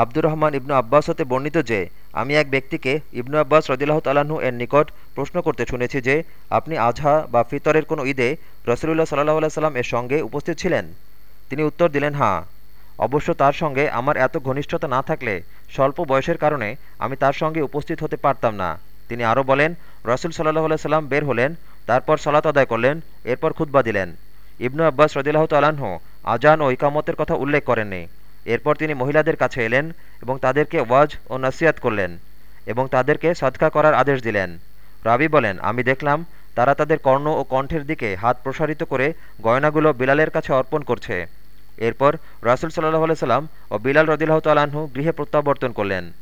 আব্দুর রহমান ইবনু আব্বাস হতে বর্ণিত যে, আমি এক ব্যক্তিকে ইবনু আব্বাস রদিল্লাহ তালাহু এর নিকট প্রশ্ন করতে শুনেছি যে, আপনি আজহা বা ফিতরের কোনো ঈদে রসুলুল্লাহ সাল্লাহ আল্লাহ সাল্লাম এর সঙ্গে উপস্থিত ছিলেন? তিনি উত্তর দিলেন হাঁ অবশ্য তার সঙ্গে আমার এত ঘনিষ্ঠতা না থাকলে স্বল্প বয়সের কারণে আমি তার সঙ্গে উপস্থিত হতে পারতাম না। তিনি আরও বলেন, রসুল সাল্লাহ আল্লাহ সাল্লাম বের হলেন, তারপর সালাত আদায় করলেন, এরপর খুতবা দিলেন। ইবনু আব্বাস রদিল্লাহ তালাহ আজান ও ইকামতের কথা উল্লেখ করেননি। এরপর তিনি মহিলাদের কাছে এলেন এবং তাদেরকে ওয়াজ ও নসিয়াত করলেন এবং তাদেরকে সৎকা করার আদেশ দিলেন। রাবি বলেন, আমি দেখলাম তারা তাদের কর্ণ ও কণ্ঠের দিকে হাত প্রসারিত করে গয়নাগুলো বিলালের কাছে অর্পণ করছে। এরপর রাসুল সাল্লাহ সাল্লাম ও বিলাল রদিল্লাহ তালাহু গৃহে প্রত্যাবর্তন করলেন।